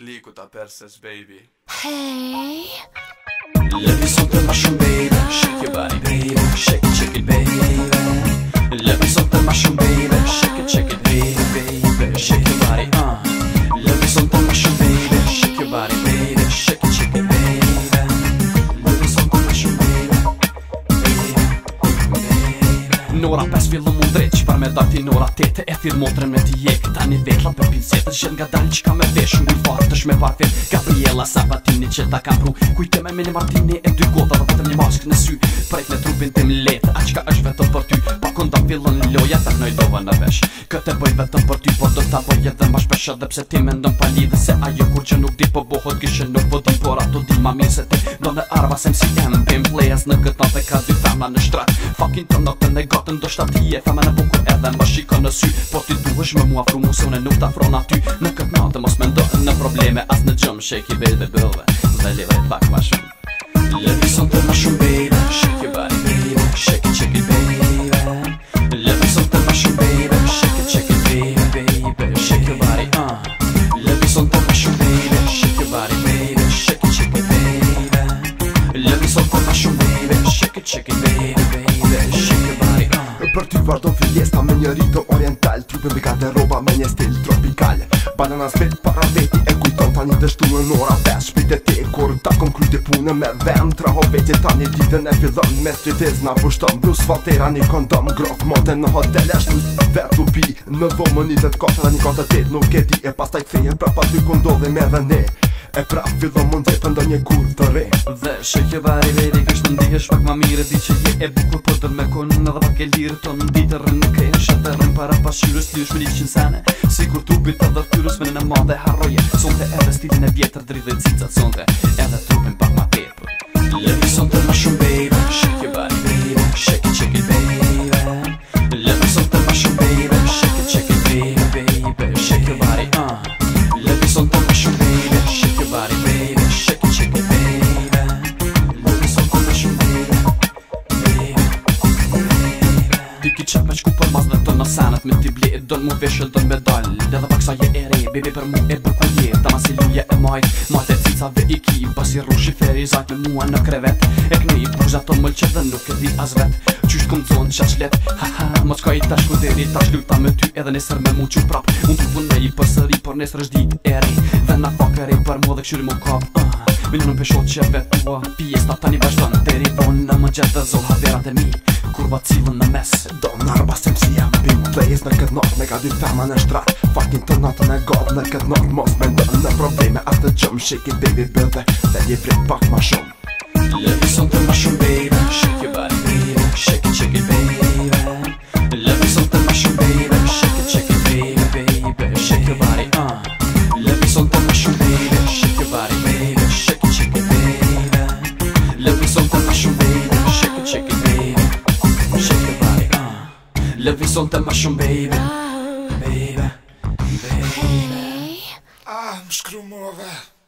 liikuta perses, baby. Hei! something mushroom, baby. Shake your body, baby. Shake it, shake it, baby. something mushroom, baby. Shake it, shake it, baby, Shake your body. nora Pes fillë mund drejt që par me dati nora Tete e thirë motrën me jek Ta një vetla për pizetë Shën nga dalë që ka me vesh Ngu i farë të shme parfet Gabriela Sabatini që ta ka pru Kujtë me një martini e dy gota Dhe vetëm një mask në sy Prejt me trupin të mletë, A që është vetë për të kërkon ta fillon loja ta hnoj lova në vesh Këtë e bëj vetëm për ty po do t'a bëj edhe më shpesha dhe pse ti me ndon pali dhe se ajo kur që nuk di po bohot kishe nuk po do por ato di ma mirë se ti do në arva se msi jem bim plejes në këtë nate ka dy fama në shtrat fucking të në të në gotën do shtat e fama në bukur edhe më shiko në sy po ti duhesh me mua fru mu se une nuk ta fron aty në këtë nate mos me ndohë në probleme as në gjëm shake i bejt dhe bëllve dhe pak ma shumë Lëvi shumë vazhdo filjes Ta me një rito oriental Trupe me ka të roba me një stil tropical Banana në para veti e kujton Ta një dështu në nora vesh Shpite te kur ta kom kryti punë me vem Traho veti ta një ditë në epidhëm Me stritiz në pushtëm Plus faltera një kondom Grok mote në hotel e shtu Vet u pi në dhomë një të të kosh Në një kontë të nuk e të e pas t'aj të të të të të të të të E pra fillon mund vetë ndo një kur të re Dhe shë kjo bari veri kështë në ndihesh pak ma mire Di që je e bukur po të me konë në dhe pak e lirë Ton në ditërë në kejnë shëtërë para pashyrës shyrës Ty është me një qënë sene Si kur tupit të dhe fyrës me në në madhe harroje Sonte edhe stilin e vjetër dridhe cica Sonte edhe trupin pak ma pe Veç ku për mas dhe të në senet Me t'i blit e dën mu vesh dën me dal Dhe dhe pak sa je e re Bebe për mu e buku je Dama ma si luje e maj Ma e cica ve i ki Basi rrush i feri zajt me mua në krevet E është të më lqe dhe nuk e di as vet Qysh këm zonë qa shlet Ha ha, më qka i tashku ku deri Tash lukta me ty edhe nesër me mu që prap Unë të me i për sëri, për nesër është dit e ri Dhe na fakëri për mu dhe këshyri mu kap uh, ah. Milionën për shot që e vetua Pjes ta tani vazhdojnë Deri onë në më gjithë dhe zoha verat e mi Kurva cilën në mes Do në arba se msi jam Big place në këtë not Me ka dy fama në shtrat Fucking të natën e god Në këtë not Mos me ndër në probleme Atë të Shake it baby bëdhe Dhe një frit pak ma shumë Love is something mushroom, baby. Shake your body, baby. Shake it, shake it, baby. Love is something mushroom, baby. Shake it, shake it, baby, baby. Shake your body, uh. Love is something mushroom, baby. Shake your body, baby. Shake it, shake it, baby. Love is something mushroom, baby. Shake it, shake it, baby. Shake your body, uh. Love is something mushroom, baby. Baby, baby. Ah, muszkrumowe.